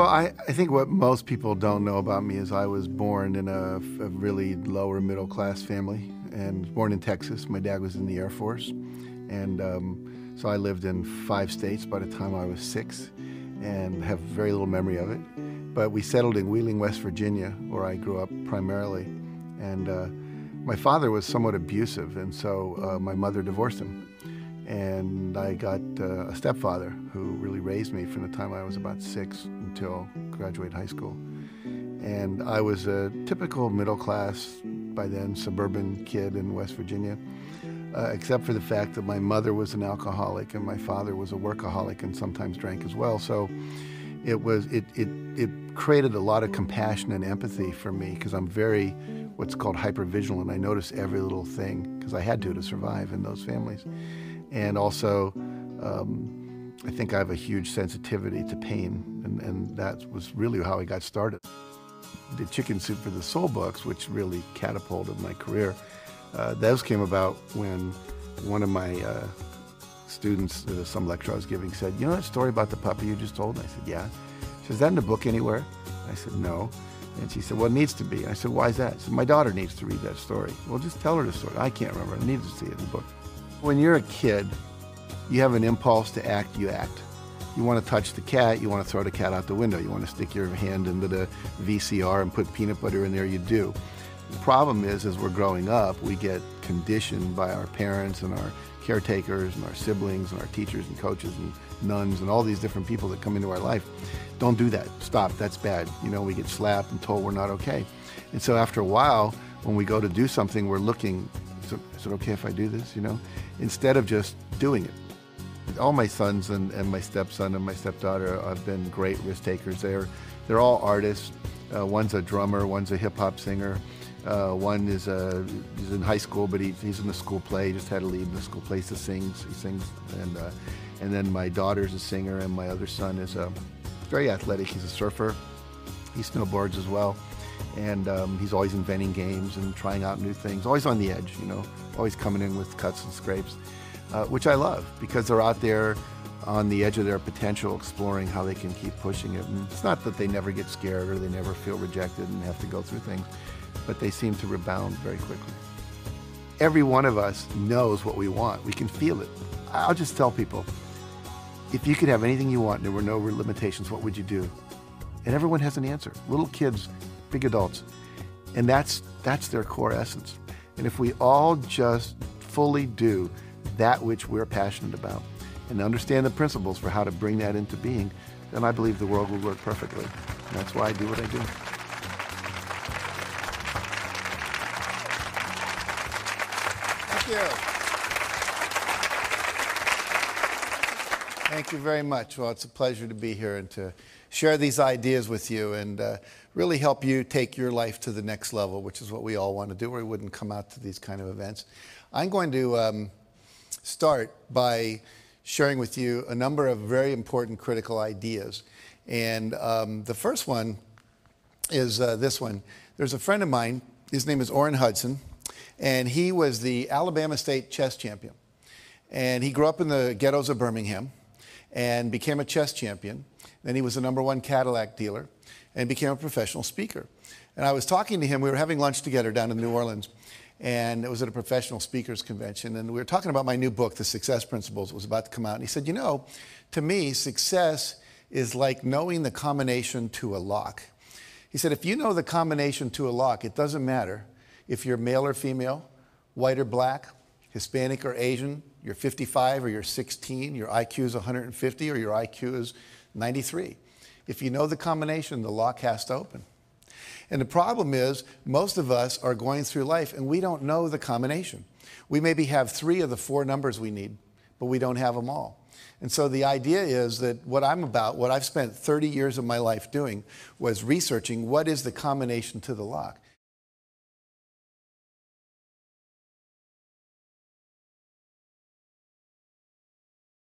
Well, I, I think what most people don't know about me is I was born in a, a really lower middle class family and born in Texas. My dad was in the Air Force. And um, so I lived in five states by the time I was six and have very little memory of it. But we settled in Wheeling, West Virginia, where I grew up primarily. And uh, my father was somewhat abusive, and so uh, my mother divorced him. And I got uh, a stepfather who really raised me from the time I was about six until graduate high school. And I was a typical middle class, by then, suburban kid in West Virginia, uh, except for the fact that my mother was an alcoholic and my father was a workaholic and sometimes drank as well. So it was it it it created a lot of compassion and empathy for me because I'm very what's called hyper vigilant. I notice every little thing because I had to to survive in those families, and also. Um, I think I have a huge sensitivity to pain, and, and that was really how I got started. The Chicken Soup for the Soul books, which really catapulted my career, uh, those came about when one of my uh, students, uh, some lecture I was giving, said, You know that story about the puppy you just told? And I said, Yeah. She said, Is that in the book anywhere? I said, No. And she said, Well, it needs to be. I said, Why is that? She said, My daughter needs to read that story. Well, just tell her the story. I can't remember. I need to see it in the book. When you're a kid, you have an impulse to act, you act. You want to touch the cat, you want to throw the cat out the window. You want to stick your hand into the VCR and put peanut butter in there, you do. The problem is, as we're growing up, we get conditioned by our parents and our caretakers and our siblings and our teachers and coaches and nuns and all these different people that come into our life. Don't do that. Stop. That's bad. You know, we get slapped and told we're not okay. And so after a while, when we go to do something, we're looking, is it, okay if I do this? You know, instead of just doing it all my sons and, and my stepson and my stepdaughter have been great risk takers. They're, they're all artists. Uh, one's a drummer, one's a hip hop singer. Uh, one is a, he's in high school, but he, he's in the school play. He just had to leave the school play. to sing. He sings, and uh, and then my daughter's a singer, and my other son is a very athletic. He's a surfer. He snowboards as well, and um, he's always inventing games and trying out new things. Always on the edge, you know. Always coming in with cuts and scrapes uh, which I love because they're out there on the edge of their potential, exploring how they can keep pushing it. And it's not that they never get scared or they never feel rejected and have to go through things, but they seem to rebound very quickly. Every one of us knows what we want. We can feel it. I'll just tell people if you could have anything you want there were no limitations, what would you do? And everyone has an answer. Little kids, big adults. And that's that's their core essence. And if we all just fully do that which we're passionate about and understand the principles for how to bring that into being, then I believe the world will work perfectly. And that's why I do what I do. Thank you. Thank you very much. Well, it's a pleasure to be here and to share these ideas with you and uh, really help you take your life to the next level, which is what we all want to do, or we wouldn't come out to these kind of events. I'm going to um, start by sharing with you a number of very important critical ideas. And um, the first one is uh, this one. There's a friend of mine, his name is Orrin Hudson, and he was the Alabama State chess champion. And he grew up in the ghettos of Birmingham and became a chess champion. Then he was the number one Cadillac dealer and became a professional speaker. And I was talking to him, we were having lunch together down in New Orleans, and it was at a professional speakers convention. And we were talking about my new book, The Success Principles, it was about to come out. And he said, You know, to me, success is like knowing the combination to a lock. He said, If you know the combination to a lock, it doesn't matter if you're male or female, white or black, Hispanic or Asian, you're 55 or you're 16, your IQ is 150 or your IQ is 93. If you know the combination, the lock has to open. And the problem is, most of us are going through life and we don't know the combination. We maybe have three of the four numbers we need, but we don't have them all. And so the idea is that what I'm about, what I've spent 30 years of my life doing, was researching what is the combination to the lock.